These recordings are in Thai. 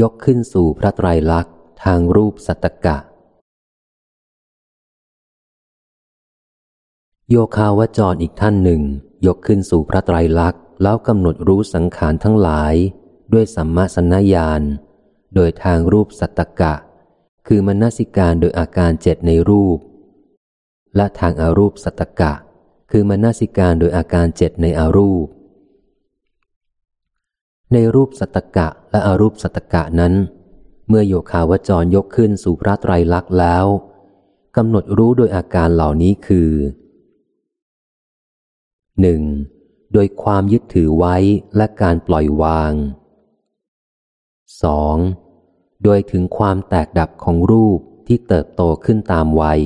ยกขึ้นสู่พระไตรลักษณ์ทางรูปสัตตกะ โยคาวจรอีกท่านหนึ่ง ยกขึ้นสู่พระไตรลักษณ์แล้วกำหนดรู้สังขารทั้งหลาย ด้วยสัมมาสนญาณ โดยทางรูปสัตตกะ คือมนสิการโดยอาการเจ็ดในรูป และทางอารูปสัตตกะ คือมนสิการโดยอาการเจ็ดในอารูป ในรูปสัตกะและอรูปสัตกะนั้น เมื่อโยคาวจรยกขึ้นสู่พระไตรลักษณ์แล้วกำหนดรู้โดยอาการเหล่านี้คือหนึ่งโดยความยึดถือไว้และการปล่อยวาง 2. โดยถึงความแตกดับของรูปที่เติบโตขึ้นตามวัย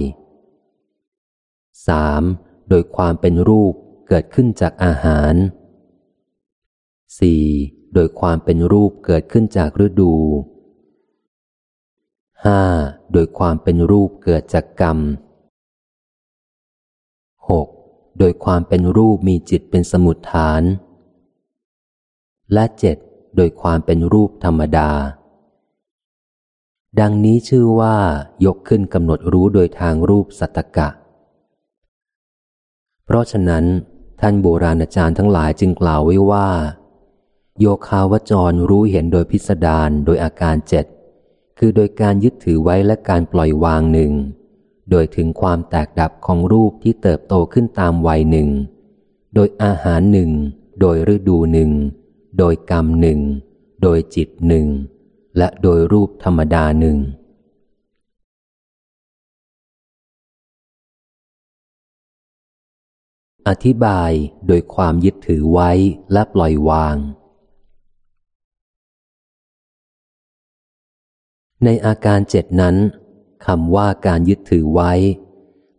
3. โดยความเป็นรูปเกิดขึ้นจากอาหาร 4. โดยความเป็นรูปเกิดขึ้นจากฤดู 5. โดยความเป็นรูปเกิดจากกรรม 6. โดยความเป็นรูปมีจิตเป็นสมุดฐาน และเจ็ดโดยความเป็นรูปธรรมดา ดังนี้ชื่อว่ายกขึ้นกำหนดรู้โดยทางรูปสัตตกะ เพราะฉะนั้นท่านโบราณอาจารย์ทั้งหลายจึงกล่าวไว้ว่า โยคาวจรรู้เห็นโดยพิสดารโดยอาการเจ็ดคือโดยการยึดถือไว้และการปล่อยวางหนึ่ง โดยถึงความแตกดับของรูปที่เติบโตขึ้นตามวัยหนึ่ง โดยอาหารหนึ่ง โดยฤดูหนึ่ง โดยกรรมหนึ่ง โดยจิตหนึ่ง และโดยรูปธรรมดาหนึ่งอธิบายโดยความยึดถือไว้และปล่อยวาง ในอาการเจ็ดนั้นคำว่าการยึดถือไว้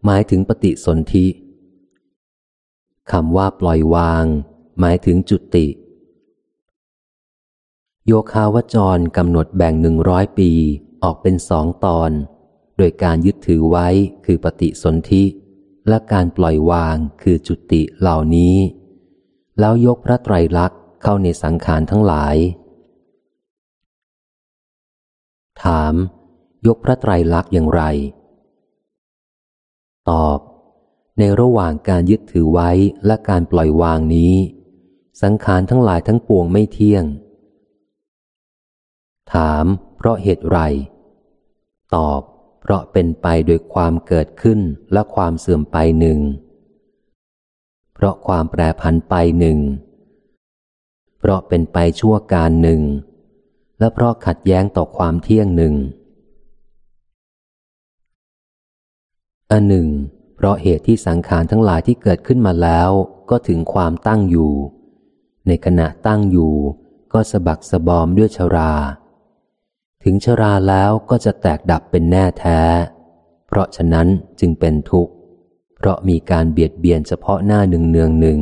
หมายถึงปฏิสนธิคำว่าปล่อยวาง หมายถึงจุติ โยคาวจรกำหนดแบ่งหนึ่งร้อยปีออกเป็นสองตอน โดยการยึดถือไว้คือปฏิสนธิและการปล่อยวางคือจุติเหล่านี้ แล้วยกพระไตรลักษณ์เข้าในสังขารทั้งหลาย ถาม ยกพระไตรลักษณ์อย่างไร ตอบ ในระหว่างการยึดถือไว้และการปล่อยวางนี้ สังขารทั้งหลายทั้งปวงไม่เที่ยง ถาม เพราะเหตุไร ตอบ เพราะเป็นไปโดยความเกิดขึ้นและความเสื่อมไปหนึ่ง เพราะความแปรผันไปหนึ่ง เพราะเป็นไปชั่วการหนึ่ง และเพราะขัดแย้งต่อความเที่ยงหนึ่ง อันหนึ่ง เพราะเหตุที่สังขารทั้งหลายที่เกิดขึ้นมาแล้วก็ถึงความตั้งอยู่ ในขณะตั้งอยู่ก็สะบักสะบอมด้วยชรา ถึงชราแล้วก็จะแตกดับเป็นแน่แท้ เพราะฉะนั้นจึงเป็นทุกข์ เพราะมีการเบียดเบียนเฉพาะหน้าหนึ่งเนืองหนึ่ง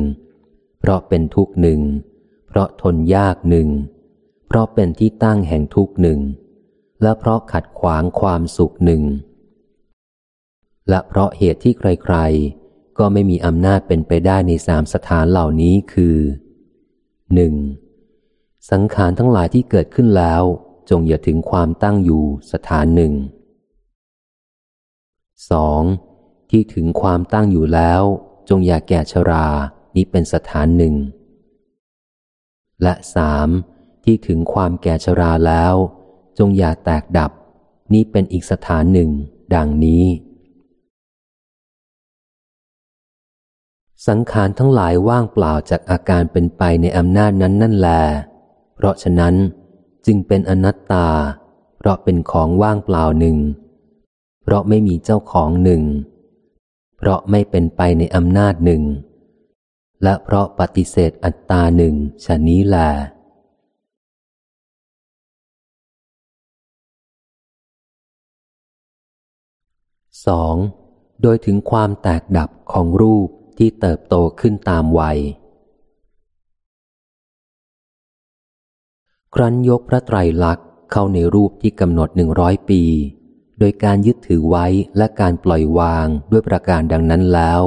เพราะเป็นทุกข์หนึ่ง เพราะทนยากหนึ่ง ราะเป็นที่ตั้งแห่งทุกหนึ่ง และเพราะขัดขวางความสุขหนึ่ง และเพราะเหตุที่ใครๆ ก็ไม่มีอำนาจเป็นไปได้ในสามสถานเหล่านี้คือหนึ่งสังขารทั้งหลายที่เกิดขึ้นแล้ว จงอย่าถึงความตั้งอยู่สถานหนึ่ง 2. ที่ถึงความตั้งอยู่แล้ว จงอย่าแก่ชรา นี้เป็นสถานหนึ่ง และสาม ที่ถึงความแก่ชราแล้ว จงอย่าแตกดับ นี่เป็นอีกสถานหนึ่ง ดังนี้ สังขารทั้งหลายว่างเปล่าจากอาการเป็นไปในอำนาจนั้นนั่นแล เพราะฉะนั้นจึงเป็นอนัตตา เพราะเป็นของว่างเปล่าหนึ่ง เพราะไม่มีเจ้าของหนึ่ง เพราะไม่เป็นไปในอำนาจหนึ่ง และเพราะปฏิเสธอัตตาหนึ่งชะนี้แหละ 2. โดยถึงความแตกดับของรูปที่เติบโตขึ้นตามวัย ครั้นยกพระไตรลักษ์เข้าในรูปที่กำหนดหนึ่งร้อยปี โดยการยึดถือไว้และการปล่อยวางด้วยประการดังนั้นแล้ว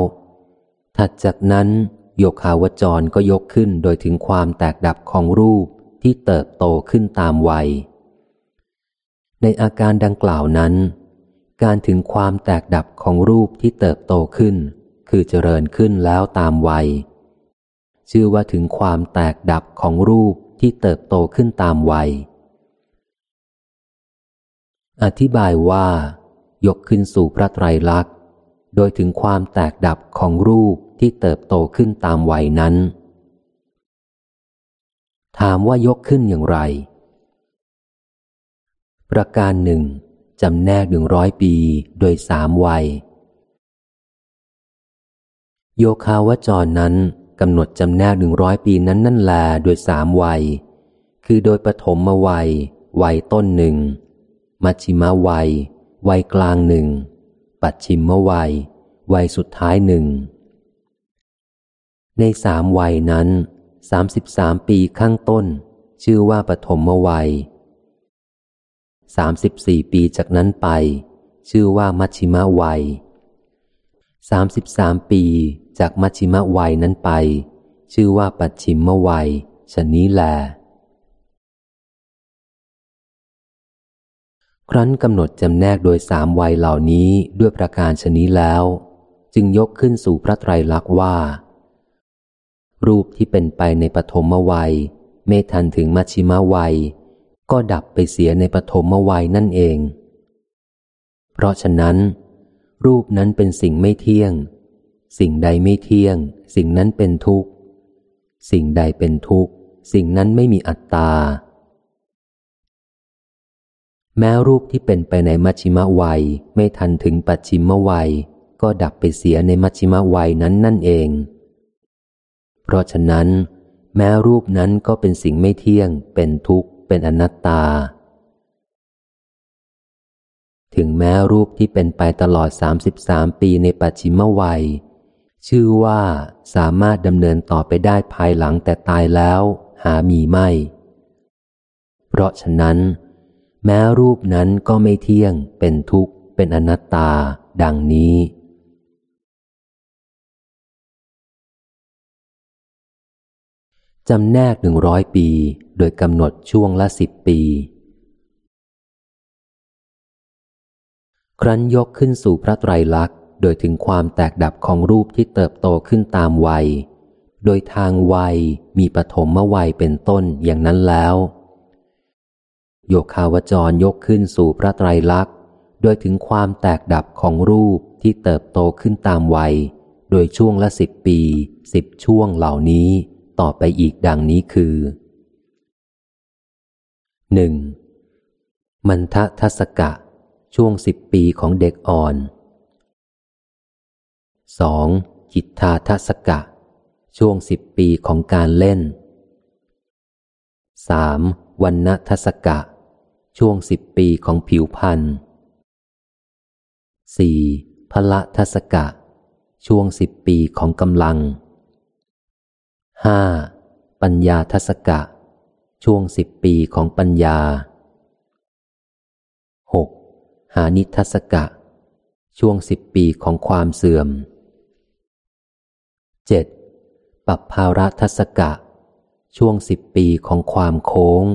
ถัดจากนั้นโยคาวจรก็ยกขึ้นโดยถึงความแตกดับของรูปที่เติบโตขึ้นตามวัย ในอาการดังกล่าวนั้น การถึงความแตกดับของรูปที่เติบโตขึ้น คือเจริญขึ้นแล้วตามวัย ชื่อว่าถึงความแตกดับของรูปที่เติบโตขึ้นตามวัย อธิบายว่า ยกขึ้นสู่พระไตรลักษณ์ โดยถึงความแตกดับของรูปที่เติบโตขึ้นตามวัยนั้น ถามว่ายกขึ้นอย่างไร ประการหนึ่ง จำแนกหนึ่งร้อยปีโดยสามวัย โยคาวจรนั้นกำหนดจำแนกหนึ่งร้อยปีนั้นนั่นแลโดยสามวัย คือโดยปฐมมวัย วัยต้นหนึ่ง มัชชิมวัย วัยกลางหนึ่ง ปัจฉิมวัย วัยสุดท้ายหนึ่ง ในสามวัยนั้นสามสิบสามปีข้างต้น ชื่อว่าปฐมวัย สามสิบสี่ปีจากนั้นไป ชื่อว่ามัชชิมวัยสามสิบสามปีจากมัชชิมวัยนั้นไป ชื่อว่าปัจฉิมวัยชนี้แล ครั้นกำหนดจำแนกโดยสามวัยเหล่านี้ด้วยประการชนี้แล้ว จึงยกขึ้นสู่พระไตรลักษณ์ว่า รูปที่เป็นไปในปฐมวัย ไม่ทันถึงมัชชิมวัย ก็ดับไปเสียในปฐมวัยนั่นเอง เพราะฉะนั้น รูปนั้นเป็นสิ่งไม่เที่ยง สิ่งใดไม่เที่ยง สิ่งนั้นเป็นทุกข์ สิ่งใดเป็นทุกข์ สิ่งนั้นไม่มีอัตตา แม้รูปที่เป็นไปในมัชชิมวัยไม่ทันถึงปัจฉิมวัย ก็ดับไปเสียในมัชชิมวัยนั้นนั่นเอง เพราะฉะนั้น แม้รูปนั้นก็เป็นสิ่งไม่เที่ยง เป็นทุกข์ เป็นอนัตตา ถึงแม้รูปที่เป็นไปตลอดสามสิบสามปีในปัจฉิมวัย ชื่อว่าสามารถดำเนินต่อไปได้ภายหลังแต่ตายแล้วหามีไม่ เพราะฉะนั้น แม้รูปนั้นก็ไม่เที่ยงเป็นทุกข์เป็นอนัตตา ดังนี้ จำแนกหนึ่งร้อยปี โดยกำหนดช่วงละสิบปี ครั้นยกขึ้นสู่พระไตรลักษณ์ โดยถึงความแตกดับของรูปที่เติบโตขึ้นตามวัย โดยทางวัยมีปฐมวัยเป็นต้นอย่างนั้นแล้ว โยคาวจรยกขึ้นสู่พระไตรลักษณ์ โดยถึงความแตกดับของรูปที่เติบโตขึ้นตามวัย โดยช่วงละสิบปีสิบช่วงเหล่านี้ ต่อไปอีกดังนี้คือหนึ่งมันทะทัศกะ ช่วงสิบปีของเด็กอ่อนสองจิตทาทัศกะ ช่วงสิบปีของการเล่นสามวันณทัศกะ ช่วงสิบปีของผิวพันธ์สี่พละทัศกะ ช่วงสิบปีของกำลัง ห้าปัญญาทัศกะ ช่วงสิบปีของปัญญาหกหานิทัศกะ ช่วงสิบปีของความเสื่อมเจ็ดปับภาระทัศกะ ช่วงสิบปีของความโค้ง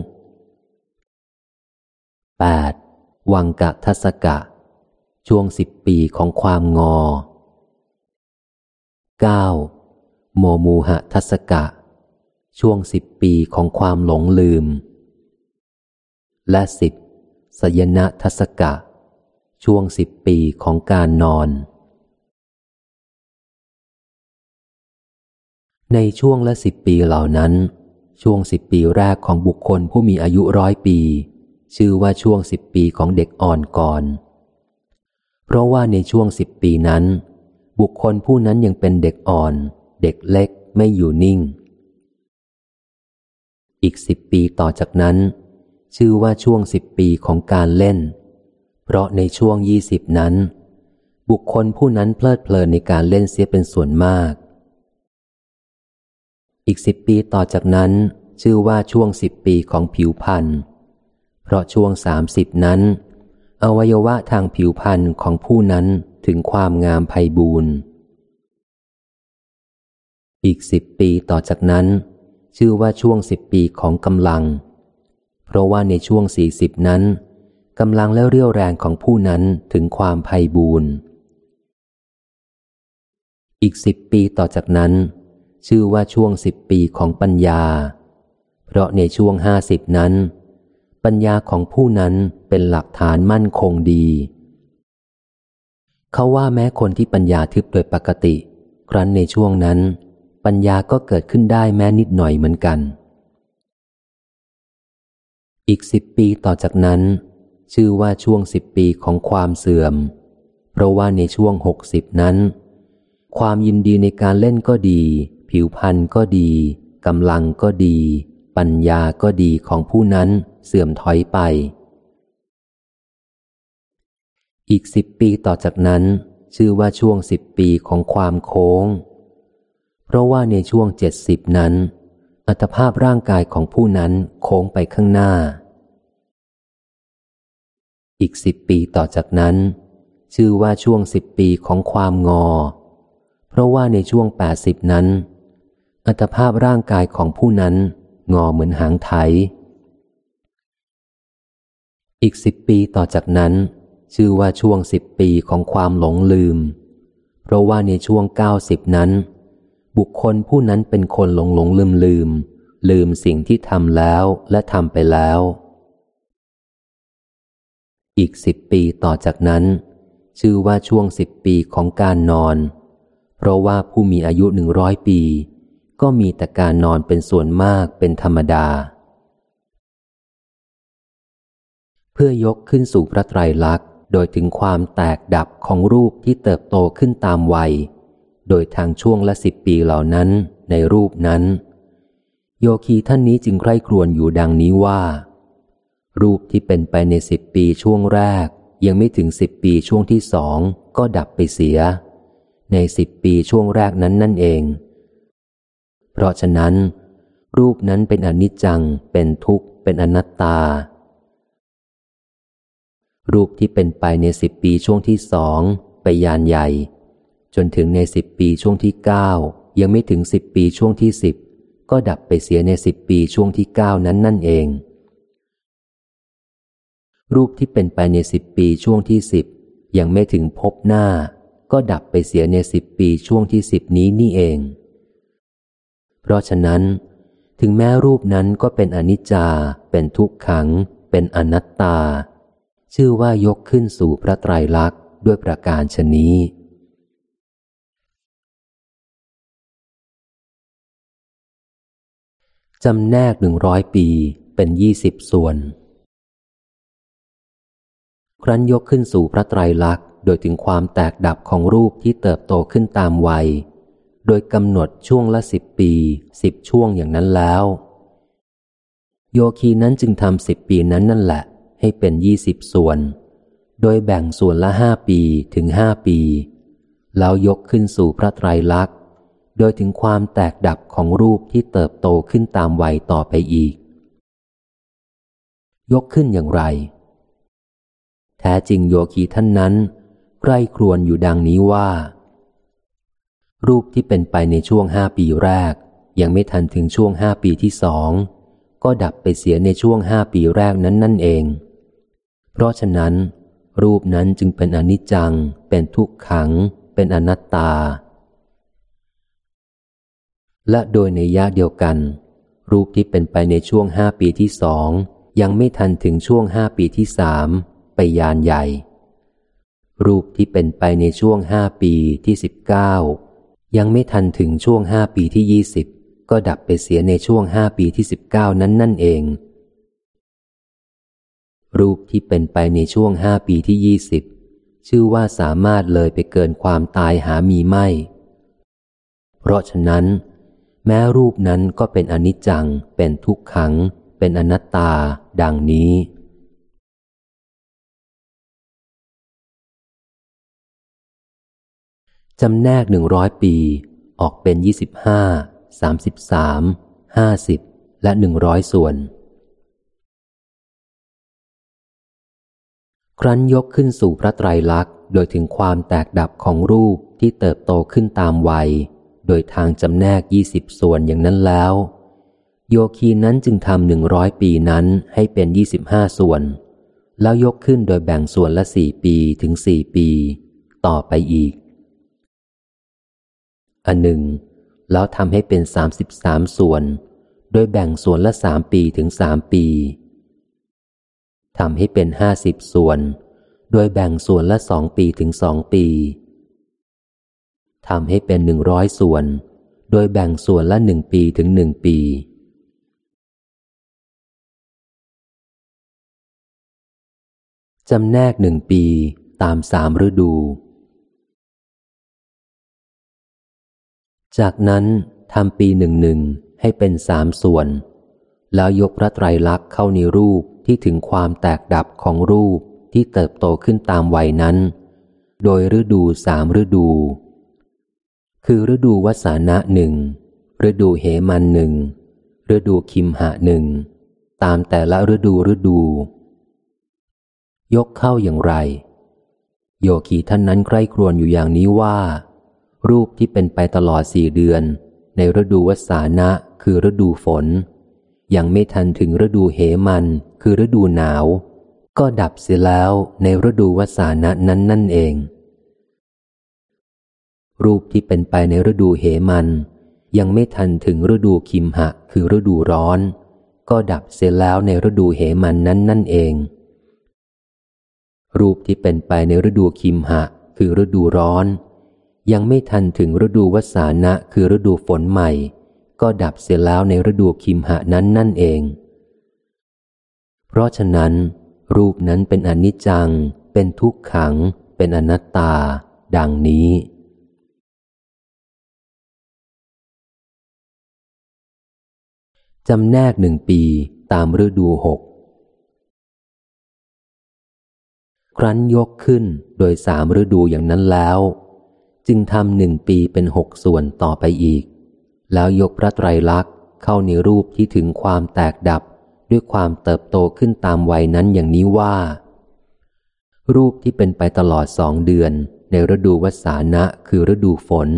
8. วังกะทัศกะ ช่วงสิบปีของความงอ 9. โมมูหะทัศกะ ช่วงสิบปีของความหลงลืม และสิบสยนะทัศกะ ช่วงสิบปีของการนอน ในช่วงละสิบปีเหล่านั้น ช่วงสิบปีแรกของบุคคลผู้มีอายุร้อยปี ชื่อว่าช่วงสิบปีของเด็กอ่อนก่อน เพราะว่าในช่วงสิบปีนั้น บุคคลผู้นั้นยังเป็นเด็กอ่อน เด็กเล็กไม่อยู่นิ่ง อีกสิบปีต่อจากนั้น ชื่อว่าช่วงสิบปีของการเล่น เพราะในช่วงยี่สิบนั้น บุคคลผู้นั้นเพลิดเพลินในการเล่นเสียเป็นส่วนมาก อีกสิบปีต่อจากนั้น ชื่อว่าช่วงสิบปีของผิวพันธ์เพราะช่วงสามสิบนั้น อวัยวะทางผิวพันธ์ของผู้นั้นถึงความงามไพบูรณ์ อีกสิบปีต่อจากนั้น ชื่อว่าช่วงสิบปีของกำลัง เพราะว่าในช่วงสี่สิบนั้นกำลังและเรี่ยวแรงของผู้นั้นถึงความไพ่บูรณ์อีกสิบปีต่อจากนั้น ชื่อว่าช่วงสิบปีของปัญญา เพราะในช่วงห้าสิบนั้น ปัญญาของผู้นั้นเป็นหลักฐานมั่นคงดี เขาว่าแม้คนที่ปัญญาทึบโดยปกติ ครั้นในช่วงนั้น ปัญญาก็เกิดขึ้นได้แม้นิดหน่อยเหมือนกัน อีกสิบปีต่อจากนั้น ชื่อว่าช่วงสิบปีของความเสื่อม เพราะว่าในช่วงหกสิบนั้น ความยินดีในการเล่นก็ดี ผิวพรรณก็ดีกำลังก็ดี ปัญญาก็ดีของผู้นั้นเสื่อมถอยไป อีกสิบปีต่อจากนั้น ชื่อว่าช่วงสิบปีของความโค้ง เพราะว่าในช่วงเจ็ดสิบนั้น อัตภาพร่างกายของผู้นั้นโค้งไปข้างหน้า อีกสิบปีต่อจากนั้น ชื่อว่าช่วงสิบปีของความงอ เพราะว่าในช่วงแปดสิบนั้น อัตภาพร่างกายของผู้นั้น งอเหมือนหางไถ อีกสิบปีต่อจากนั้น ชื่อว่าช่วงสิบปีของความหลงลืม เพราะว่าในช่วงเก้าสิบนั้น บุคคลผู้นั้นเป็นคนหลงหลงลืมลืม ลืมสิ่งที่ทำแล้วและทำไปแล้ว อีกสิบปีต่อจากนั้น ชื่อว่าช่วงสิบปีของการนอน เพราะว่าผู้มีอายุหนึ่งร้อยปี ก็มีแต่การนอนเป็นส่วนมากเป็นธรรมดา เพื่อยกขึ้นสู่พระไตรลักษณ์โดยถึงความแตกดับของรูปที่เติบโตขึ้นตามวัย โดยทางช่วงละสิบปีเหล่านั้นในรูปนั้น โยคีท่านนี้จึงใคร่ครวญอยู่ดังนี้ว่า รูปที่เป็นไปในสิบปีช่วงแรก ยังไม่ถึงสิบปีช่วงที่สองก็ดับไปเสีย ในสิบปีช่วงแรกนั้นนั่นเอง เพราะฉะนั้น รูปนั้นเป็นอนิจจัง เป็นทุกข์ เป็นอนัตตา รูปที่เป็นไปในสิบปีช่วงที่สองไปยานใหญ่ จนถึงในสิบปีช่วงที่เก้ายังไม่ถึงสิบปีช่วงที่สิบก็ดับไปเสียในสิบปีช่วงที่เก้านั้นนั่นเอง รูปที่เป็นไปในสิบปีช่วงที่สิบยังไม่ถึงพบหน้า ก็ดับไปเสียในสิบปีช่วงที่สิบนี้นี่เอง เพราะฉะนั้น ถึงแม้รูปนั้นก็เป็นอนิจจา เป็นทุกขัง เป็นอนัตตา ชื่อว่ายกขึ้นสู่พระไตรลักษณ์ด้วยประการชนี้ จำแนกหนึ่งร้อยปีเป็นยี่สิบส่วน ครั้นยกขึ้นสู่พระไตรลักษณ์ โดยถึงความแตกดับของรูปที่เติบโตขึ้นตามวัย โดยกำหนดช่วงละสิบปีสิบช่วงอย่างนั้นแล้ว โยคีนั้นจึงทำสิบปีนั้นนั่นแหละ ให้เป็นยี่สิบส่วน โดยแบ่งส่วนละห้าปีถึงห้าปี แล้วยกขึ้นสู่พระไตรลักษณ์ โดยถึงความแตกดับของรูปที่เติบโตขึ้นตามวัยต่อไปอีก ยกขึ้นอย่างไร แท้จริงโยคีท่านนั้นใคร่ครวญอยู่ดังนี้ว่า รูปที่เป็นไปในช่วงห้าปีแรก ยังไม่ทันถึงช่วงห้าปีที่สองก็ดับไปเสียในช่วงห้าปีแรกนั้นนั่นเอง เพราะฉะนั้น รูปนั้นจึงเป็นอนิจจัง เป็นทุกขัง เป็นอนัตตา และโดยในยะเดียวกัน รูปที่เป็นไปในช่วงห้าปีที่สองยังไม่ทันถึงช่วงห้าปีที่สามไปยานใหญ่ รูปที่เป็นไปในช่วงห้าปีที่สิบเก้ายังไม่ทันถึงช่วงห้าปีที่ยี่สิบก็ดับไปเสียในช่วงห้าปีที่สิบเก้านั้นนั่นเอง รูปที่เป็นไปในช่วงห้าปีที่ยี่สิบชื่อว่าสามารถเลยไปเกินความตายหามีไม่ เพราะฉะนั้น แม้รูปนั้นก็เป็นอนิจจัง เป็นทุกขัง เป็นอนัตตา ดังนี้ จำแนกหนึ่งร้อยปี ออกเป็นยี่สิบห้าสามสิบสามห้าสิบและหนึ่งร้อยส่วน ครั้นยกขึ้นสู่พระไตรลักษณ์ โดยถึงความแตกดับของรูปที่เติบโตขึ้นตามวัย โดยทางจำแนกยี่สิบส่วนอย่างนั้นแล้ว โยคีนั้นจึงทำหนึ่งร้อยปีนั้นให้เป็นยี่สิบห้าส่วน แล้วยกขึ้นโดยแบ่งส่วนละสี่ปีถึงสี่ปี ต่อไปอีก อันหนึ่ง แล้วทำให้เป็นสามสิบสามส่วน โดยแบ่งส่วนละสามปีถึงสามปีทำให้เป็นห้าสิบส่วน โดยแบ่งส่วนละสองปีถึงสองปี ทำให้เป็นหนึ่งร้อยส่วน โดยแบ่งส่วนละหนึ่งปีถึงหนึ่งปี จำแนกหนึ่งปีตามสามฤดู จากนั้นทำปีหนึ่งหนึ่งให้เป็นสามส่วน แล้วยกพระไตรลักษณ์เข้าในรูปที่ถึงความแตกดับของรูปที่เติบโตขึ้นตามวัยนั้น โดยฤดูสามฤดู คือฤดูวสานะหนึ่งฤดูเหมันหนึ่งฤดูคิมหะหนึ่งตามแต่ละฤดูฤดู ยกเข้าอย่างไร โยคีท่านนั้นใคร่ครวญอยู่อย่างนี้ว่า รูปที่เป็นไปตลอดสี่เดือน ในฤดูวสานะคือฤดูฝน ยังไม่ทันถึงฤดูเหมันคือฤดูหนาว ก็ดับเสียแล้วในฤดูวสานะนั้นนั่นเอง รูปที่เป็นไปในฤดูเหมัน ยังไม่ทันถึงฤดูคิมหะคือฤดูร้อน ก็ดับเสียแล้วในฤดูเหมันนั้นนั่นเอง รูปที่เป็นไปในฤดูคิมหะ คือฤดูร้อน ยังไม่ทันถึงฤดูวสานะคือฤดูฝนใหม่ ก็ดับเสียแล้วในฤดูคิมหะนั้นนั่นเอง เพราะฉะนั้น รูปนั้นเป็นอนิจจัง เป็นทุกขัง เป็นอนัตตา ดังนี้ จำแนกหนึ่งปีตามฤดูหก ครั้นยกขึ้นโดยสามฤดูอย่างนั้นแล้ว จึงทำหนึ่งปีเป็นหกส่วนต่อไปอีก แล้วยกพระไตรลักษณ์เข้าในรูปที่ถึงความแตกดับด้วยความเติบโตขึ้นตามวัยนั้นอย่างนี้ว่า รูปที่เป็นไปตลอดสองเดือน ในฤดูวสานะคือฤดูฝน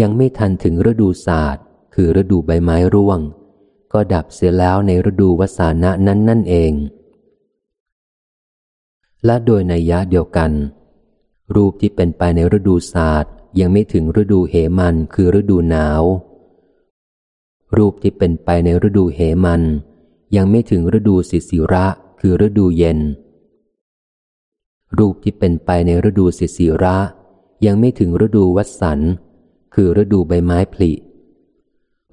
ยังไม่ทันถึงฤดูศาสตร์ คือฤดูใบไม้ร่วง ก็ดับเสียแล้วในฤดูวสานะนั้นนั่นเอง และโดยในยะเดียวกัน รูปที่เป็นไปในฤดูศาสตร์ยังไม่ถึงฤดูเหมันคือฤดูหนาว รูปที่เป็นไปในฤดูเหมัน ยังไม่ถึงฤดูสิสิระคือฤดูเย็น รูปที่เป็นไปในฤดูสิสิระ ยังไม่ถึงฤดูวัสันคือฤดูใบไม้ผลิ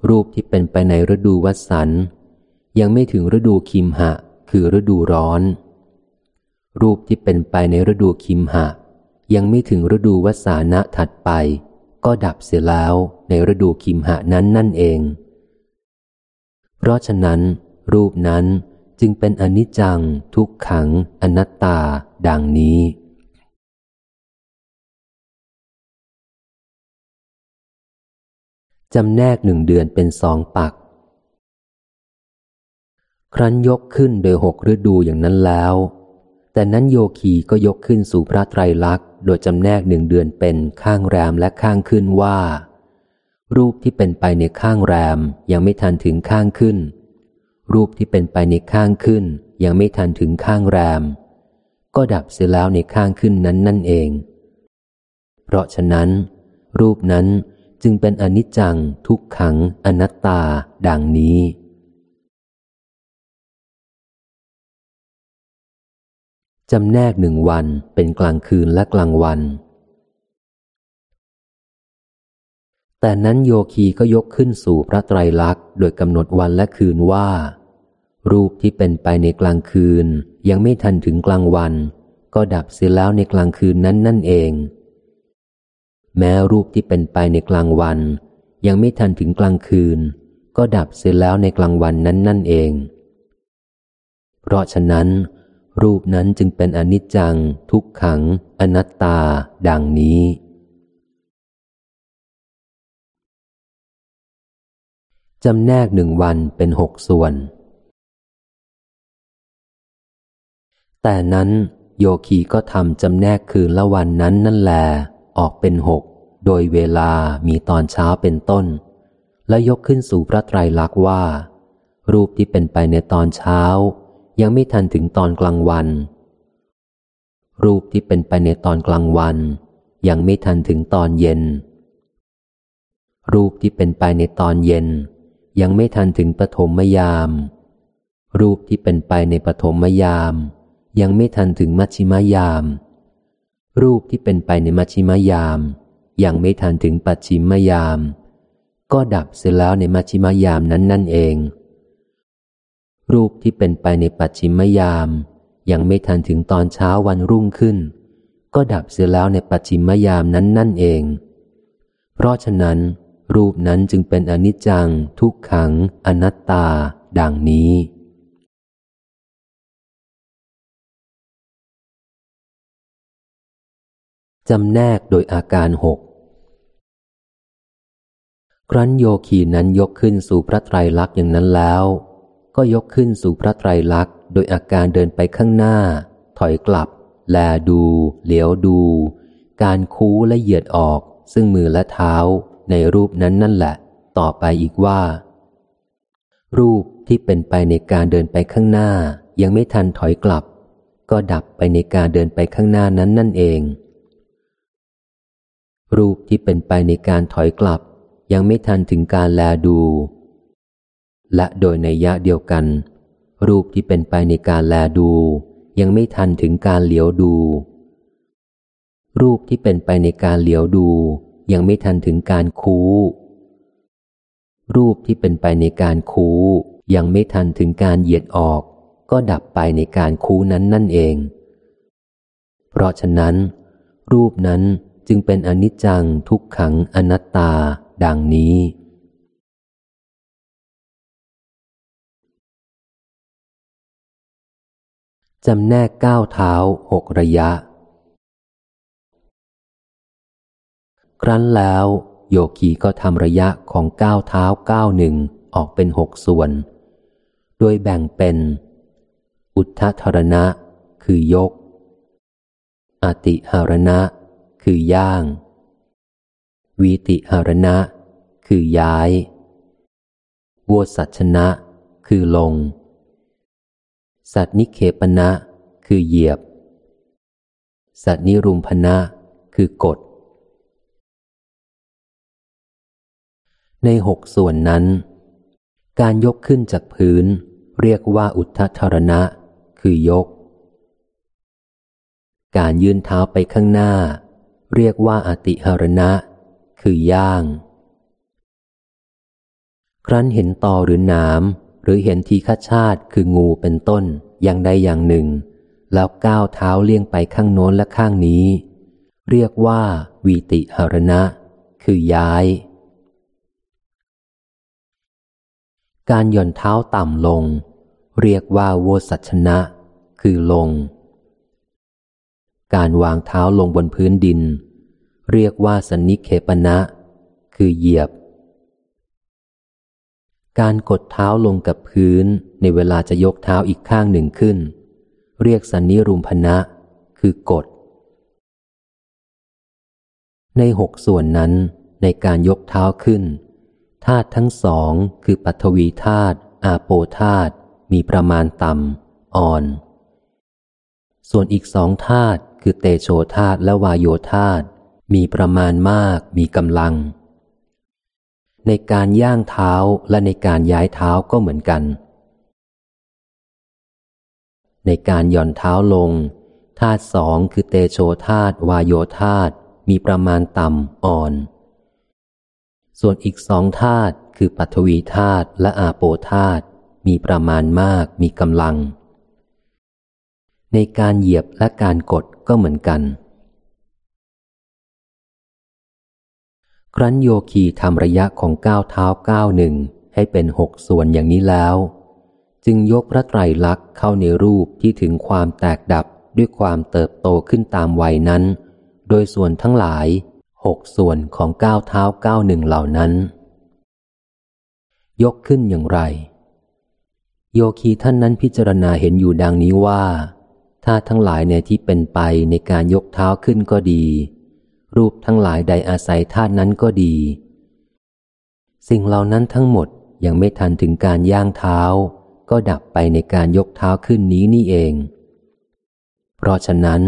รูปที่เป็นไปในฤดูวัสันยังไม่ถึงฤดูคิมหะ คือฤดูร้อน รูปที่เป็นไปในฤดูคิมหะ ยังไม่ถึงฤดูวสานะถัดไป ก็ดับเสียแล้วในฤดูคิมหะนั้นนั่นเอง เพราะฉะนั้น รูปนั้นจึงเป็นอนิจจัง ทุกขัง อนัตตา ดังนี้ จำแนกหนึ่งเดือนเป็นสองปัก ครั้นยกขึ้นโดยหกฤดูอย่างนั้นแล้ว แต่นั้นโยคีก็ยกขึ้นสู่พระไตรลักษณ์ โดยจำแนกหนึ่งเดือนเป็นข้างแรมและข้างขึ้นว่า รูปที่เป็นไปในข้างแรมยังไม่ทันถึงข้างขึ้น รูปที่เป็นไปในข้างขึ้น ยังไม่ทันถึงข้างแรม ก็ดับเสียแล้วในข้างขึ้นนั้นนั่นเอง เพราะฉะนั้น รูปนั้น จึงเป็นอนิจจัง ทุกขัง อนัตตา ดังนี้ จำแนกหนึ่งวันเป็นกลางคืนและกลางวัน แต่นั้นโยคีก็ยกขึ้นสู่พระไตรลักษณ์โดยกำหนดวันและคืนว่า รูปที่เป็นไปในกลางคืนยังไม่ทันถึงกลางวัน ก็ดับเสียแล้วในกลางคืนนั้นนั่นเอง แม้รูปที่เป็นไปในกลางวัน ยังไม่ทันถึงกลางคืน ก็ดับเสียแล้วในกลางวันนั้นนั่นเอง เพราะฉะนั้น รูปนั้นจึงเป็นอนิจจัง ทุกขัง อนัตตา ดังนี้ จำแนกหนึ่งวันเป็นหกส่วน แต่นั้นโยคีก็ทำจำแนกคืนละวันนั้นนั่นแหละ ออกเป็นหกโดยเวลามีตอนเช้าเป็นต้น และยกขึ้นสู่พระไตรลักษณ์ว่า รูปที่เป็นไปในตอนเช้า ยังไม่ทันถึงตอนกลางวัน รูปที่เป็นไปในตอนกลางวัน ยังไม่ทันถึงตอนเย็น รูปที่เป็นไปในตอนเย็น ยังไม่ทันถึงปฐมยาม รูปที่เป็นไปในปฐมยาม ยังไม่ทันถึงมัชชิมยาม รูปที่เป็นไปในมัชชิมยาม ยังไม่ทันถึงปัจฉิมยาม ก็ดับเสียแล้วในมัชชิมยามนั้นนั่นเอง รูปที่เป็นไปในปัจฉิมยาม ยังไม่ทันถึงตอนเช้าวันรุ่งขึ้น ก็ดับเสียแล้วในปัจฉิมยามนั้นนั่นเอง เพราะฉะนั้น รูปนั้นจึงเป็นอนิจจัง ทุกขัง อนัตตา ดังนี้ จำแนกโดยอาการหก ครั้นโยคีนั้นยกขึ้นสู่พระไตรลักษณ์อย่างนั้นแล้ว ก็ยกขึ้นสู่พระไตรลักษณ์โดยอาการเดินไปข้างหน้า ถอยกลับ แลดู เหลียวดู การคู้และเหยียดออก ซึ่งมือและเท้าในรูปนั้นนั่นแหละ ต่อไปอีกว่า รูปที่เป็นไปในการเดินไปข้างหน้า ยังไม่ทันถอยกลับ ก็ดับไปในการเดินไปข้างหน้านั้นนั่นเอง รูปที่เป็นไปในการถอยกลับ ยังไม่ทันถึงการแลดู และโดยในยะเดียวกัน รูปที่เป็นไปในการแลดู ยังไม่ทันถึงการเหลียวดู รูปที่เป็นไปในการเหลียวดู ยังไม่ทันถึงการคูรูปที่เป็นไปในการคูยังไม่ทันถึงการเหยียดออก ก็ดับไปในการคูนั้นนั่นเอง เพราะฉะนั้น รูปนั้น จึงเป็นอนิจจังทุกขังอนัตตา ดังนี้ จำแนกก้าวเท้าหกระยะ ครั้นแล้ว โยคีก็ทำระยะของก้าวเท้าก้าวหนึ่งออกเป็นหกส่วน โดยแบ่งเป็น อุทธธรณะ คือยก อติหารณะ คือย่าง วีติหารณะ คือย้ายวัวสัชนะ คือลง สัตนิเคปนะ คือเหยียบ สัตนิรุมพนะ คือกดในหกส่วนนั้น การยกขึ้นจากพื้น เรียกว่าอุทธธรณะ คือยก การยืนเท้าไปข้างหน้า เรียกว่าอติหรณะ คือย่าง ครั้นเห็นต่อหรือน้ำหรือเห็นทีฆชาติคืองูเป็นต้นอย่างใดอย่างหนึ่ง แล้วก้าวเท้าเลี่ยงไปข้างโน้นและข้างนี้ เรียกว่า วีติหรณะ คือย้าย การหย่อนเท้าต่ำลง เรียกว่าโวสัชนะ คือลงการวางเท้าลงบนพื้นดิน เรียกว่าสนิเคปนะ คือเหยียบ การกดเท้าลงกับพื้นในเวลาจะยกเท้าอีกข้างหนึ่งขึ้น เรียกสันนิรุมพนะ คือกด ในหกส่วนนั้นในการยกเท้าขึ้นธาตุทั้งสองคือปัทวีธาตุอาโปธาตุมีประมาณต่ำอ่อน ส่วนอีกสองธาตุคือเตโชธาตุและวายโยธาตุ มีประมาณมากมีกำลัง ในการย่างเท้าและในการย้ายเท้าก็เหมือนกัน ในการหย่อนเท้าลงธาตุสองคือเตโชธาตุวายโยธาตุมีประมาณต่ำอ่อน ส่วนอีกสองธาตุคือปัทวีธาตุและอาโปธาตุมีประมาณมากมีกำลัง ในการเหยียบและการกดก็เหมือนกัน ครั้นโยคีทำระยะของก้าวเท้าก้าวหนึ่งให้เป็นหกส่วนอย่างนี้แล้ว จึงยกพระไตรลักษณ์เข้าในรูปที่ถึงความแตกดับด้วยความเติบโตขึ้นตามวัยนั้น โดยส่วนทั้งหลายหกส่วนของก้าวเท้าก้าวหนึ่งเหล่านั้น ยกขึ้นอย่างไร โยคีท่านนั้นพิจารณาเห็นอยู่ดังนี้ว่า ถ้าทั้งหลายในที่เป็นไปในการยกเท้าขึ้นก็ดี รูปทั้งหลายใดอาศัยธาตุนั้นก็ดี สิ่งเหล่านั้นทั้งหมดยังไม่ทันถึงการย่างเท้า ก็ดับไปในการยกเท้าขึ้นนี้นี่เอง เพราะฉะนั้น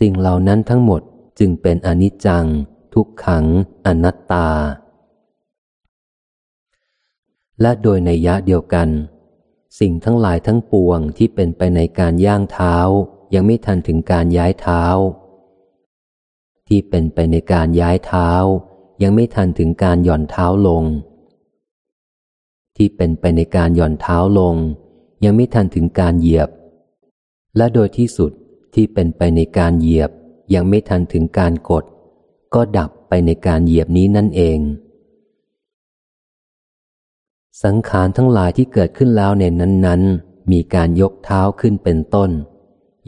สิ่งเหล่านั้นทั้งหมดจึงเป็นอนิจจัง ทุกขัง อนัตตา และโดยในยะเดียวกัน สิ่งทั้งหลายทั้งปวงที่เป็นไปในการย่างเท้า ยังไม่ทันถึงการย้ายเท้า ที่เป็นไปในการย้ายเท้า ยังไม่ทันถึงการหย่อนเท้าลง ที่เป็นไปในการหย่อนเท้าลง ยังไม่ทันถึงการเหยียบ และโดยที่สุดที่เป็นไปในการเหยียบ ยังไม่ทันถึงการกด ก็ดับไปในการเหยียบนี้นั่นเอง สังขารทั้งหลายที่เกิดขึ้นแล้วในนั้นๆ มีการยกเท้าขึ้นเป็นต้น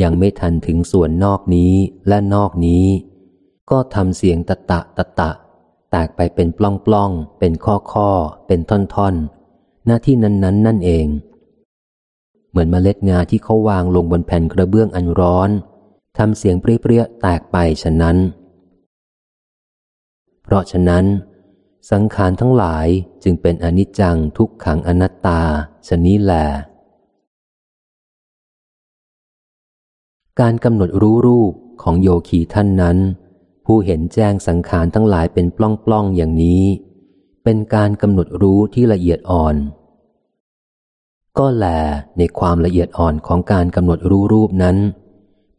ยังไม่ทันถึงส่วนนอกนี้และนอกนี้ ก็ทำเสียงตะตะตะตะ แตกไปเป็นปล้องๆเป็นข้อข้อ เป็นท่อนๆหน้าที่นั้นๆนนนั่นเอง เหมือนเมล็ดงาที่เขาวางลงบนแผ่นกระเบื้องอันร้อนทำเสียงเปรี้ยๆแตกไปฉะนั้น เพราะฉะนั้น สังขารทั้งหลายจึงเป็นอนิจจังทุกขังอนัตตาชนี้แหลการกำหนดรู้รูปของโยคีท่านนั้น ผู้เห็นแจ้งสังขารทั้งหลายเป็นปล้องๆอย่างนี้ เป็นการกำหนดรู้ที่ละเอียดอ่อน ก็แลในความละเอียดอ่อนของการกำหนดรู้รูปนั้น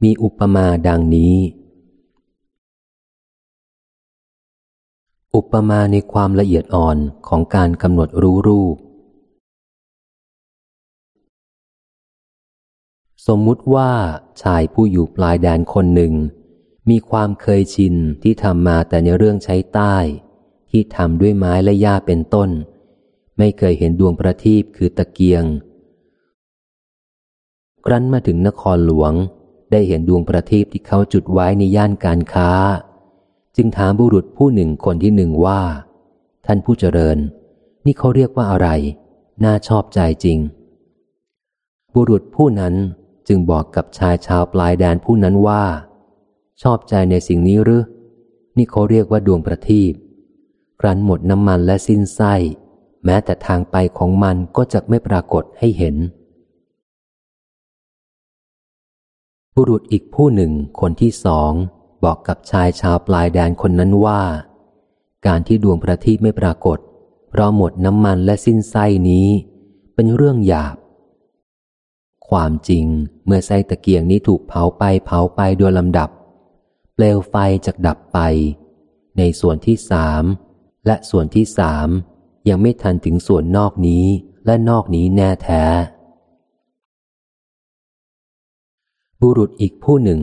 มีอุปมาดังนี้ อุปมาในความละเอียดอ่อนของการกำหนดรู้รูป สมมุติว่าชายผู้อยู่ปลายแดนคนหนึ่ง มีความเคยชินที่ทำมาแต่ในเรื่องใช้ใต้ ที่ทำด้วยไม้และหญ้าเป็นต้น ไม่เคยเห็นดวงประทีปคือตะเกียง ครั้นมาถึงนครหลวง ได้เห็นดวงประทีปที่เขาจุดไว้ในย่านการค้า จึงถามบุรุษผู้หนึ่งคนที่หนึ่งว่า ท่านผู้เจริญ นี่เขาเรียกว่าอะไร น่าชอบใจจริง บุรุษผู้นั้นจึงบอกกับชายชาวปลายแดนผู้นั้นว่า ชอบใจในสิ่งนี้หรือ นี่เขาเรียกว่าดวงประทีปครั้นหมดน้ำมันและสิ้นไส้ แม้แต่ทางไปของมันก็จะไม่ปรากฏให้เห็น บุรุษอีกผู้หนึ่งคนที่สองบอกกับชายชาวปลายแดนคนนั้นว่า การที่ดวงประทีปไม่ปรากฏ เพราะหมดน้ำมันและสิ้นไส้นี้ เป็นเรื่องหยาบ ความจริงเมื่อไส้ตะเกียงนี้ถูกเผาไปเผาไปโดยลำดับ เปลวไฟจะดับไป ในส่วนที่สามและส่วนที่สามยังไม่ทันถึงส่วนนอกนี้และนอกนี้แน่แท้ บุรุษอีกผู้หนึ่ง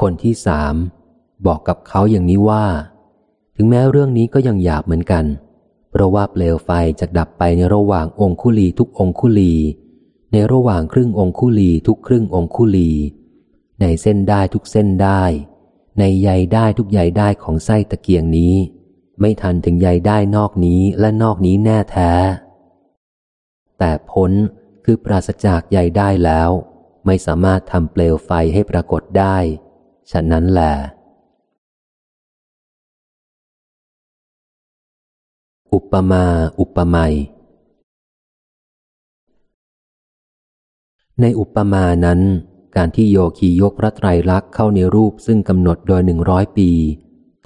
คนที่สามบอกกับเขาอย่างนี้ว่า ถึงแม้เรื่องนี้ก็ยังหยาบเหมือนกัน เพราะว่าเปลวไฟจะดับไปในระหว่างองคุลีทุกองคุลี ในระหว่างครึ่งองคุลีทุกครึ่งองคุลี ในเส้นได้ทุกเส้นได้ ในใยได้ทุกใยได้ของไส้ตะเกียงนี้ ไม่ทันถึงใยได้นอกนี้และนอกนี้แน่แท้ แต่พ้นคือปราศจากใยได้แล้ว ไม่สามารถทำเปลวไฟให้ปรากฏได้ ฉะนั้นแหละอุปมา อุปไมยในอุปมานั้น การที่โยคียกพระไตรลักษณ์เข้าในรูปซึ่งกำหนดโดยหนึ่งร้อยปี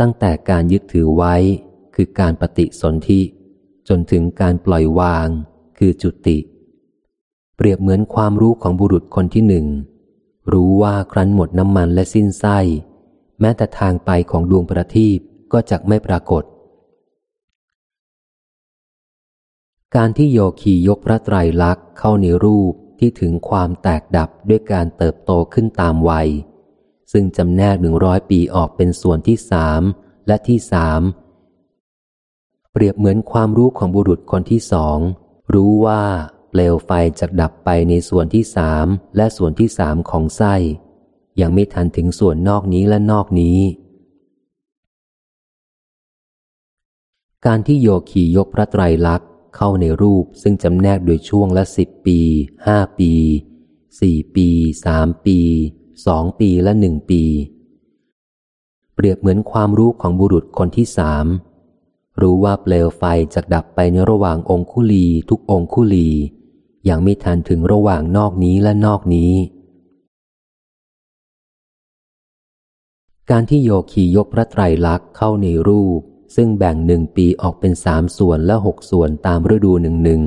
ตั้งแต่การยึดถือไว้ คือการปฏิสนธิจนถึงการปล่อยวาง คือจุติ เปรียบเหมือนความรู้ของบุรุษคนที่หนึ่ง รู้ว่าครั้นหมดน้ำมันและสิ้นไส้ แม้แต่ทางไปของดวงประทีปก็จักไม่ปรากฏ การที่โยคียกพระไตรลักษณ์เข้าในรูป ที่ถึงความแตกดับด้วยการเติบโตขึ้นตามวัย ซึ่งจำแนกหนึ่งร้อยปีออกเป็นส่วนที่สามและที่สามเปรียบเหมือนความรู้ของบุรุษคนที่สองรู้ว่าเปลวไฟจะดับไปในส่วนที่สามและส่วนที่สามของไส้ ยังไม่ทันถึงส่วนนอกนี้และนอกนี้ การที่โยคียกพระไตรลักษณ์ เข้าในรูปซึ่งจำแนกโดยช่วงละสิบปีห้าปีสี่ปีสามปีสองปีและหนึ่งปี เปรียบเหมือนความรู้ของบุรุษคนที่สามรู้ว่าเปลวไฟจะดับไปในระหว่างองคุลีทุกองคุลียังไม่ทันถึงระหว่างนอกนี้และนอกนี้ การที่โยคียกพระไตรลักษณ์เข้าในรูป ซึ่งแบ่งหนึ่งปีออกเป็นสามส่วนและหกส่วนตามฤดูหนึ่งหนึ่ง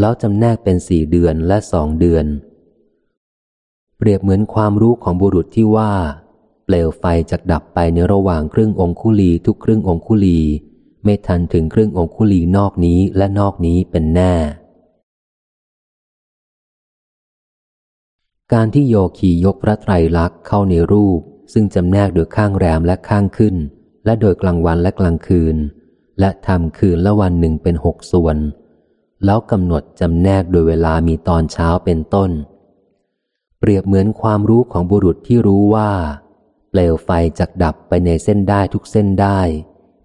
แล้วจำแนกเป็นสี่เดือนและสองเดือน เปรียบเหมือนความรู้ของบุรุษที่ว่า เปลวไฟจะดับไปในระหว่างครึ่งองคุลีทุกครึ่งองคุลี ไม่ทันถึงครึ่งองคุลีนอกนี้และนอกนี้เป็นแน่ การที่โยคียกพระไตรลักษณ์เข้าในรูปซึ่งจำแนกโดยข้างแรมและข้างขึ้น และโดยกลางวันและกลางคืน และทำคืนละวันหนึ่งเป็นหกส่วน แล้วกำหนดจำแนกโดยเวลามีตอนเช้าเป็นต้น เปรียบเหมือนความรู้ของบุรุษที่รู้ว่า เปลวไฟจักดับไปในเส้นได้ทุกเส้นได้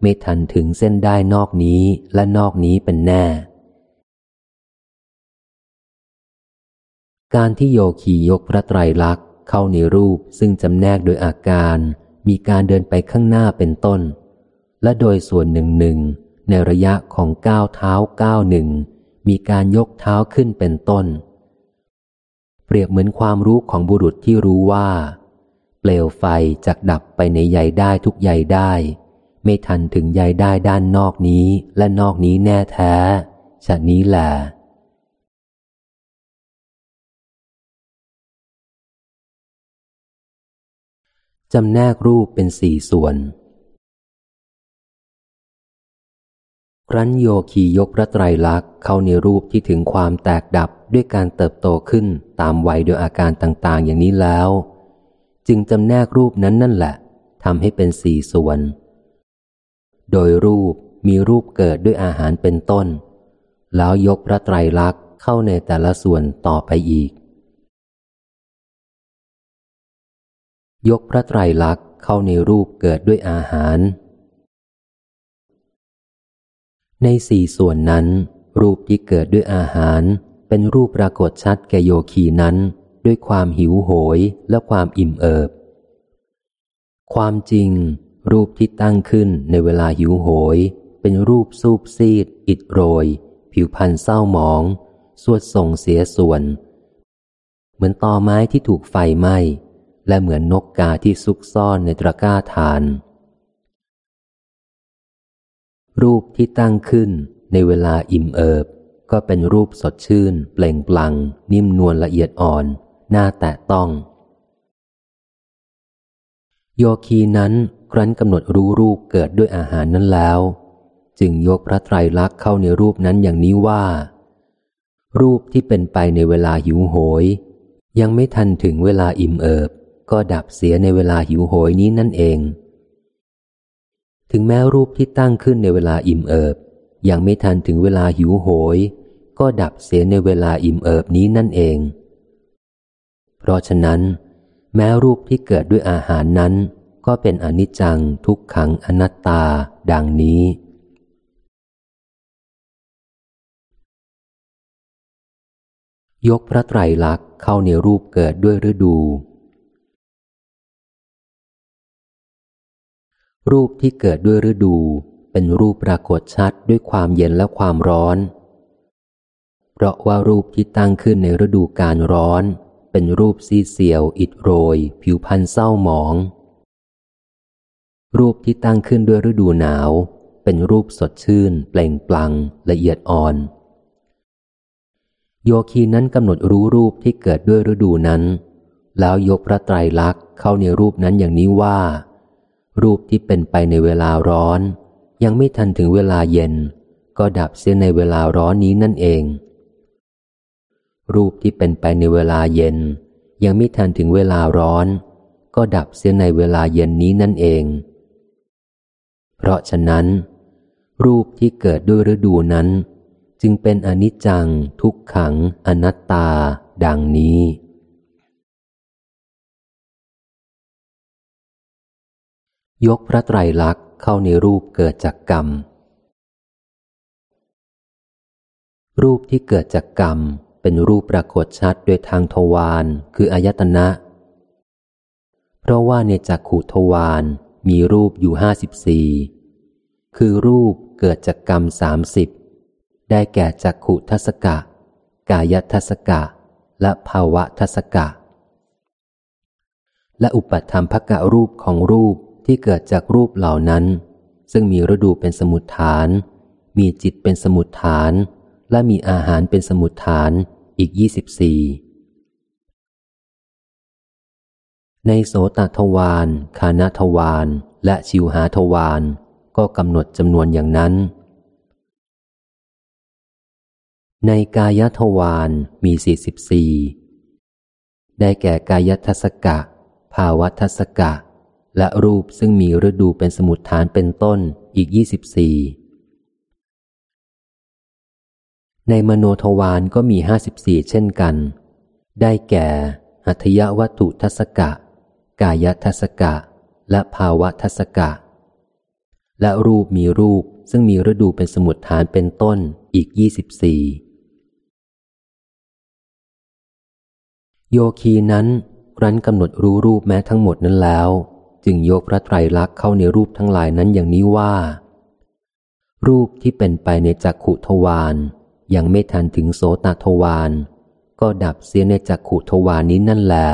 ไม่ทันถึงเส้นได้นอกนี้และนอกนี้เป็นแน่ การที่โยคียกพระไตรลักษณ์เข้าในรูปซึ่งจำแนกโดยอาการ มีการเดินไปข้างหน้าเป็นต้น และโดยส่วนหนึ่งหนึ่งในระยะของก้าวเท้าก้าวหนึ่งมีการยกเท้าขึ้นเป็นต้น เปรียบเหมือนความรู้ของบุรุษที่รู้ว่า เปลวไฟจะดับไปในใยได้ทุกใยได้ ไม่ทันถึงใยได้ด้านนอกนี้และนอกนี้แน่แท้ฉะนี้แหละ จำแนกรูปเป็นสี่ส่วน ครั้นโยคียกพระไตรลักษณ์เข้าในรูปที่ถึงความแตกดับด้วยการเติบโตขึ้นตามวัยโดยอาการต่าง ๆ อย่างนี้แล้ว จึงจำแนกรูปนั้นนั่นแหละทำให้เป็นสี่ส่วน โดยรูปมีรูปเกิดด้วยอาหารเป็นต้น แล้วยกพระไตรลักษณ์เข้าในแต่ละส่วนต่อไปอีก ยกพระไตรลักษณ์เข้าในรูปเกิดด้วยอาหาร ในสี่ส่วนนั้น รูปที่เกิดด้วยอาหาร เป็นรูปปรากฏชัดแก่โยคีนั้น ด้วยความหิวโหยและความอิ่มเอิบ ความจริง รูปที่ตั้งขึ้นในเวลาหิวโหย เป็นรูปสูบซีด อิดโรย ผิวพันธ์เศร้าหมอง สวดส่งเสียส่วน เหมือนตอไม้ที่ถูกไฟไหม้ และเหมือนนกกาที่ซุกซ่อนในตะกร้าทาน รูปที่ตั้งขึ้นในเวลาอิ่มเอิบ ก็เป็นรูปสดชื่น เปล่งปลั่งนิ่มนวลละเอียดอ่อน น่าแตะต้อง โยคีนั้นครั้นกำหนดรู้รูปเกิดด้วยอาหารนั้นแล้ว จึงยกพระไตรลักษณ์เข้าในรูปนั้นอย่างนี้ว่า รูปที่เป็นไปในเวลาหิวโหย ยังไม่ทันถึงเวลาอิ่มเอิบ ก็ดับเสียในเวลาหิวโหยนี้นั่นเอง ถึงแม้รูปที่ตั้งขึ้นในเวลาอิ่มเอิบ ยังไม่ทันถึงเวลาหิวโหย ก็ดับเสียในเวลาอิ่มเอิบนี้นั่นเอง เพราะฉะนั้น แม้รูปที่เกิดด้วยอาหารนั้น ก็เป็นอนิจจังทุกขังอนัตตา ดังนี้ยกพระไตรลักษณ์เข้าในรูปเกิดด้วยฤดู รูปที่เกิดด้วยฤดู เป็นรูปปรากฏชัดด้วยความเย็นและความร้อน เพราะว่ารูปที่ตั้งขึ้นในฤดูการร้อน เป็นรูปซีเสียว อิดโรย ผิวพันธ์เศร้าหมอง รูปที่ตั้งขึ้นด้วยฤดูหนาว เป็นรูปสดชื่น เปล่งปลั่งละเอียดอ่อน โยคีนั้นกำหนดรู้รูปที่เกิดด้วยฤดูนั้น แล้วยกพระไตรลักษณ์เข้าในรูปนั้นอย่างนี้ว่า รูปที่เป็นไปในเวลาร้อน ยังไม่ทันถึงเวลาเย็น ก็ดับเสียในเวลาร้อนนี้นั่นเอง รูปที่เป็นไปในเวลาเย็น ยังไม่ทันถึงเวลาร้อน ก็ดับเสียในเวลาเย็นนี้นั่นเอง เพราะฉะนั้น รูปที่เกิดด้วยฤดูนั้น จึงเป็นอนิจจัง ทุกขัง อนัตตา ดังนี้ ยกพระไตรลักษณ์เข้าในรูปเกิดจากกรรม รูปที่เกิดจากกรรม เป็นรูปปรากฏชัดโดยทางทวารคืออายตนะ เพราะว่าในจักขุทวารมีรูปอยู่ห้าสิบสี่คือรูปเกิดจากกรรมสามสิบได้แก่จักขุทัศกะ กายทัศกะ และภาวะทัศกะ และอุปัฏฐรรมภกะรูปของรูป ที่เกิดจากรูปเหล่านั้น ซึ่งมีฤดูเป็นสมุดฐาน มีจิตเป็นสมุดฐาน และมีอาหารเป็นสมุดฐานอีกยี่สิบสี่ในโสตทวารคานทวารและชิวหาทวารก็กำหนดจำนวนอย่างนั้น ในกายทวารมีสี่สิบสี่ได้แก่กายทัศกะ ภาวทัศกะ และรูปซึ่งมีฤดูเป็นสมุดฐานเป็นต้นอีกยี่สิบสี่ในมโนทวารก็มีห้าสิบสี่เช่นกัน ได้แก่ หัตยวัตถุทัศกะ กายทัศกะ และภาวะทัศกะ และรูปมีรูปซึ่งมีฤดูเป็นสมุดฐานเป็นต้นอีกยี่สิบสี่โยคีนั้นรั้นกำหนดรู้รูปแม้ทั้งหมดนั้นแล้ว จึงยกพระไตรลักษณ์เข้าในรูปทั้งหลายนั้นอย่างนี้ว่า รูปที่เป็นไปในจักขุทวารยังไม่ทันถึงโสตทวารก็ดับเสียในจักขุทวารนี้นั่นแหละ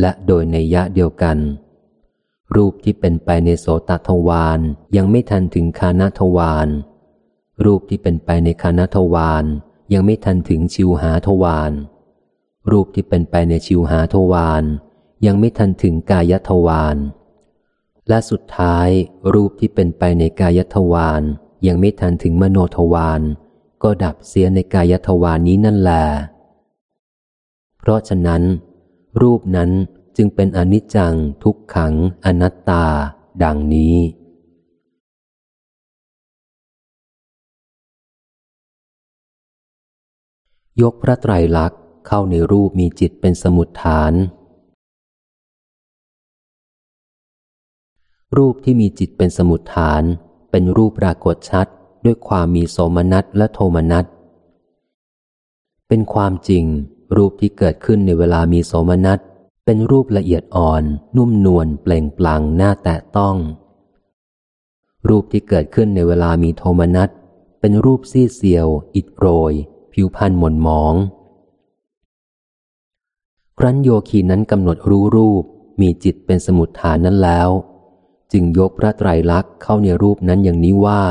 และโดยในยะเดียวกัน รูปที่เป็นไปในโสตทวารยังไม่ทันถึงคานทวารรูปที่เป็นไปในคานทวารยังไม่ทันถึงชิวหาทวารรูปที่เป็นไปในชิวหาทวาร ยังไม่ทันถึงกายทวารและสุดท้ายรูปที่เป็นไปในกายทวารยังไม่ทันถึงมโนทวารก็ดับเสียในกายทวารนี้นั่นแหละเพราะฉะนั้น รูปนั้นจึงเป็นอนิจจังทุกขังอนัตตา ดังนี้ ยกพระไตรลักษณ์เข้าในรูปมีจิตเป็นสมุดฐาน รูปที่มีจิตเป็นสมุดฐาน เป็นรูปปรากฏชัด ด้วยความมีโสมนัสและโทมนัส เป็นความจริง รูปที่เกิดขึ้นในเวลามีโสมนัส เป็นรูปละเอียดอ่อน นุ่มนวลเปล่งปลั่งหน้าแตะต้อง รูปที่เกิดขึ้นในเวลามีโทมนัส เป็นรูปซี่เซียว อิดโรย ผิวพันธ์หม่นหมอง ครั้นโยคีนั้นกำหนดรู้รูปมีจิตเป็นสมุดฐานนั้นแล้ว จึงยกพระไตรลักษณ์เข้าในรูปนั้นอย่างนี้ว่า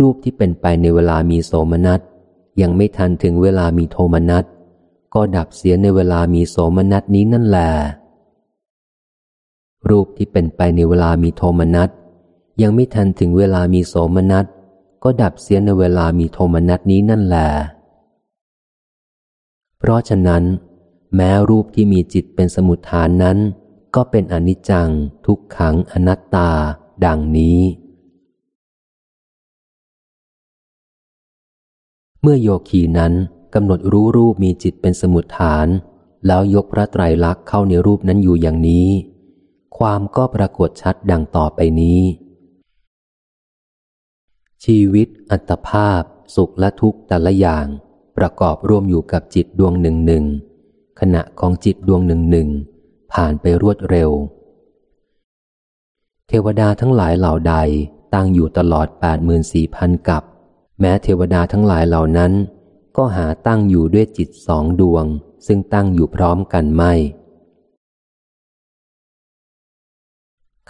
รูปที่เป็นไปในเวลามีโสมนัสยังไม่ทันถึงเวลามีโทมนัสก็ดับเสียในเวลามีโสมนัสนี้นั่นแหละรูปที่เป็นไปในเวลามีโทมนัสยังไม่ทันถึงเวลามีโสมนัสก็ดับเสียในเวลามีโทมนัสนี้นั่นแหละเพราะฉะนั้น แม้รูปที่มีจิตเป็นสมุทฐานนั้น ก็เป็นอนิจจัง ทุกขังอนัตตา ดังนี้ เมื่อโยคีนั้นกำหนดรู้รูปมีจิตเป็นสมุดฐาน แล้วยกพระไตรลักษณ์เข้าในรูปนั้นอยู่อย่างนี้ ความก็ปรากฏชัดดังต่อไปนี้ ชีวิต อัตภาพ สุขและทุกข์แต่ละอย่าง ประกอบร่วมอยู่กับจิตดวงหนึ่งหนึ่งขณะของจิตดวงหนึ่งหนึ่ง ผ่านไปรวดเร็ว เทวดาทั้งหลายเหล่าใดตั้งอยู่ตลอดแปดหมื่นสี่พันกับ แม้เทวดาทั้งหลายเหล่านั้น ก็หาตั้งอยู่ด้วยจิตสองดวง ซึ่งตั้งอยู่พร้อมกันไม่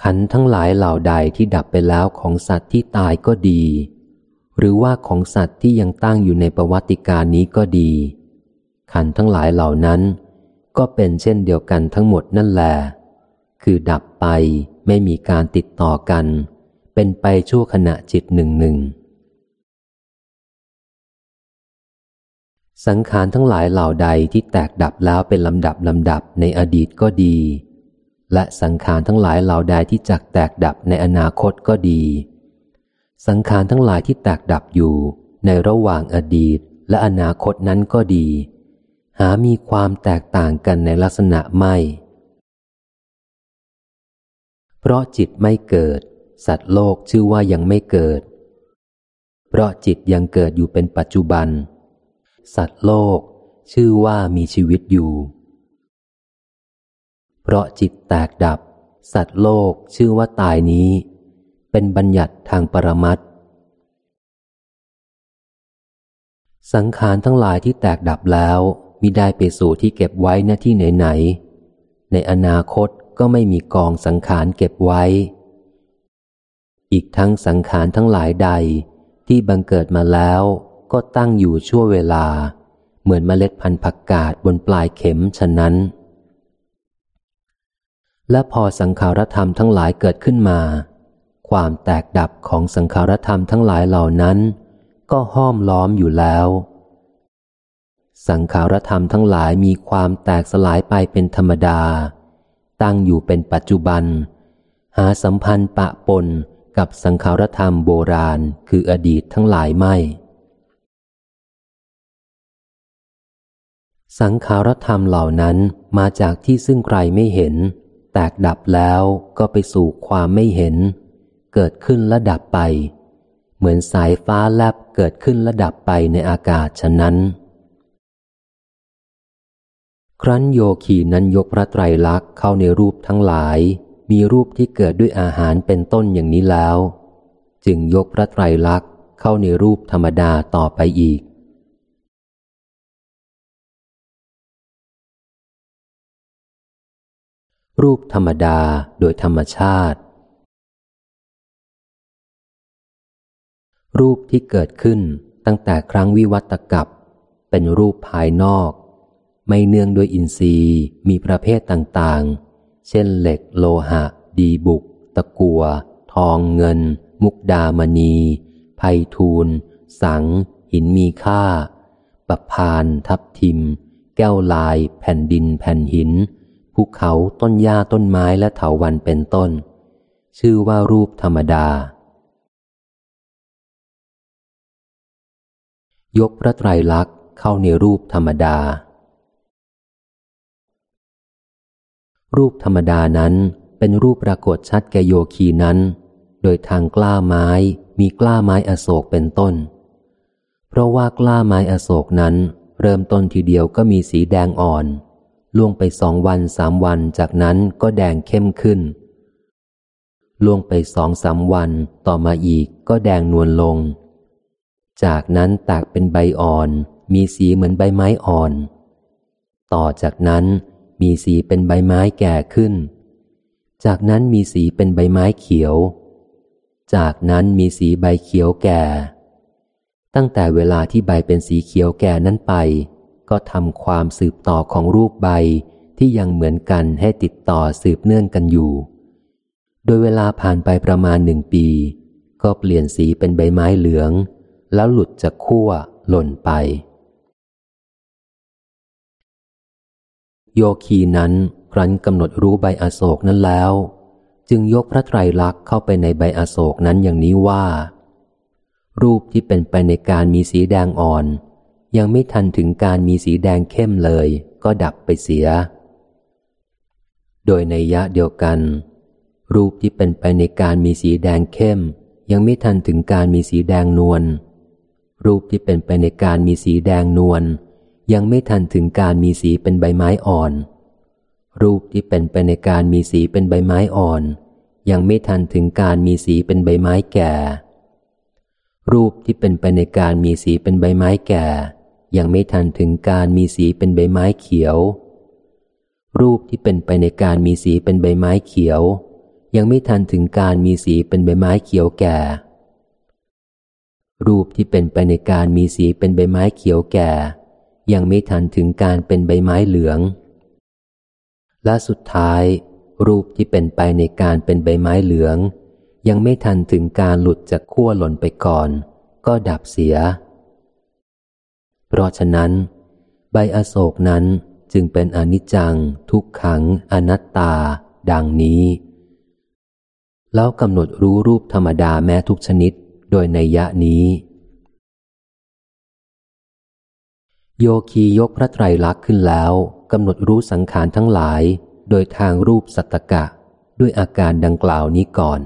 ขันทั้งหลายเหล่าใดที่ดับไปแล้วของสัตว์ที่ตายก็ดี หรือว่าของสัตว์ที่ยังตั้งอยู่ในประวัติการนี้ก็ดี ขันทั้งหลายเหล่านั้น ก็เป็นเช่นเดียวกันทั้งหมดนั่นแหละคือดับไปไม่มีการติดต่อกัน เป็นไปชั่วขณะจิตหนึ่งหนึ่งสังขารทั้งหลายเหล่าใดที่แตกดับแล้วเป็นลำดับลำดับในอดีตก็ดี และสังขารทั้งหลายเหล่าใดที่จักแตกดับในอนาคตก็ดี สังขารทั้งหลายที่แตกดับอยู่ในระหว่างอดีตและอนาคตนั้นก็ดี หามีความแตกต่างกันในลักษณะไม่ เพราะจิตไม่เกิด สัตว์โลกชื่อว่ายังไม่เกิด เพราะจิตยังเกิดอยู่เป็นปัจจุบัน สัตว์โลกชื่อว่ามีชีวิตอยู่ เพราะจิตแตกดับ สัตว์โลกชื่อว่าตายนี้ เป็นบัญญัติทางปรมัตสังขารทั้งหลายที่แตกดับแล้ว มิได้ไปสู่ที่เก็บไว้หน้าที่ไหนๆในอนาคตก็ไม่มีกองสังขารเก็บไว้ อีกทั้งสังขารทั้งหลายใดที่บังเกิดมาแล้วก็ตั้งอยู่ชั่วเวลา เหมือนเมล็ดพันธุ์ผักกาดบนปลายเข็มฉะนั้น และพอสังขารธรรมทั้งหลายเกิดขึ้นมา ความแตกดับของสังขารธรรมทั้งหลายเหล่านั้น ก็ห้อมล้อมอยู่แล้ว สังขารธรรมทั้งหลายมีความแตกสลายไปเป็นธรรมดา ตั้งอยู่เป็นปัจจุบัน หาสัมพันธ์ปะปนกับสังขารธรรมโบราณคืออดีตทั้งหลายไม่ สังขารธรรมเหล่านั้นมาจากที่ซึ่งใครไม่เห็น แตกดับแล้วก็ไปสู่ความไม่เห็น เกิดขึ้นและดับไป เหมือนสายฟ้าแลบเกิดขึ้นและดับไปในอากาศฉะนั้น ครั้นโยคีนั้นยกพระไตรลักษณ์เข้าในรูปทั้งหลาย มีรูปที่เกิดด้วยอาหารเป็นต้นอย่างนี้แล้ว จึงยกพระไตรลักษณ์เข้าในรูปธรรมดาต่อไปอีก รูปธรรมดาโดยธรรมชาติ รูปที่เกิดขึ้นตั้งแต่ครั้งวิวัตกับ เป็นรูปภายนอก ไม่เนื่องด้วยอินทรีย์มีประเภทต่างๆ เช่นเหล็กโลหะ ดีบุก ตะกัว ทองเงิน มุกดามณีไพทูลสัง หินมีค่า ปะพาน ทับทิม แก้วลาย แผ่นดิน แผ่นหิน ภูเขาต้นหญ้าต้นไม้และเถาวันเป็นต้น ชื่อว่ารูปธรรมดา ยกพระไตรลักษณ์เข้าในรูปธรรมดา รูปธรรมดานั้นเป็นรูปปรากฏชัดแกโยคีนั้น โดยทางกล้าไม้มีกล้าไม้อโศกเป็นต้น เพราะว่ากล้าไม้อโศกนั้น เริ่มต้นทีเดียวก็มีสีแดงอ่อน ล่วงไปสองวันสามวันจากนั้นก็แดงเข้มขึ้น ล่วงไปสองสามวันต่อมาอีกก็แดงนวลลง จากนั้นแตกเป็นใบอ่อน มีสีเหมือนใบไม้อ่อน ต่อจากนั้น มีสีเป็นใบไม้แก่ขึ้น จากนั้นมีสีเป็นใบไม้เขียว จากนั้นมีสีใบเขียวแก่ ตั้งแต่เวลาที่ใบเป็นสีเขียวแก่นั้นไป ก็ทำความสืบต่อของรูปใบที่ยังเหมือนกันให้ติดต่อสืบเนื่องกันอยู่ โดยเวลาผ่านไปประมาณหนึ่งปี ก็เปลี่ยนสีเป็นใบไม้เหลือง แล้วหลุดจากขั้วหล่นไป โยคีนั้นครั้นกำหนดรู้ใบอโศกนั้นแล้ว จึงยกพระไตรลักษณ์เข้าไปในใบอโศกนั้นอย่างนี้ว่า รูปที่เป็นไปในการมีสีแดงอ่อน ยังไม่ทันถึงการมีสีแดงเข้มเลย ก็ดับไปเสีย โดยในยะเดียวกัน รูปที่เป็นไปในการมีสีแดงเข้ม ยังไม่ทันถึงการมีสีแดงนวลรูปที่เป็นไปในการมีสีแดงนวล ยังไม่ทันถึงการมีสีเป็นใบไม้อ่อน รูปที่เป็นไปในการมีสีเป็นใบไม้อ่อน ยังไม่ทันถึงการมีสีเป็นใบไม้แก่ รูปที่เป็นไปในการมีสีเป็นใบไม้แก่ ยังไม่ทันถึงการมีสีเป็นใบไม้เขียว รูปที่เป็นไปในการมีสีเป็นใบไม้เขียว ยังไม่ทันถึงการมีสีเป็นใบไม้เขียวแก่รูปที่เป็นไปในการมีสีเป็นใบไม้เขียวแก่ ยังไม่ทันถึงการเป็นใบไม้เหลือง และสุดท้าย รูปที่เป็นไปในการเป็นใบไม้เหลือง ยังไม่ทันถึงการหลุดจากขั้วหล่นไปก่อน ก็ดับเสีย เพราะฉะนั้น ใบอโศกนั้นจึงเป็นอนิจจัง ทุกขัง อนัตตา ดังนี้ แล้วกำหนดรู้รูปธรรมดาแม้ทุกชนิดโดยในยะนี้ โยคียกพระไตรลักษณ์ขึ้นแล้วกำหนดรู้สังขารทั้งหลาย โดยทางรูปสัตตกะ ด้วยอาการดังกล่าวนี้ก่อน